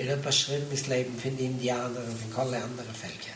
er har beskrevet mitt liv for indianere og alle andre folk.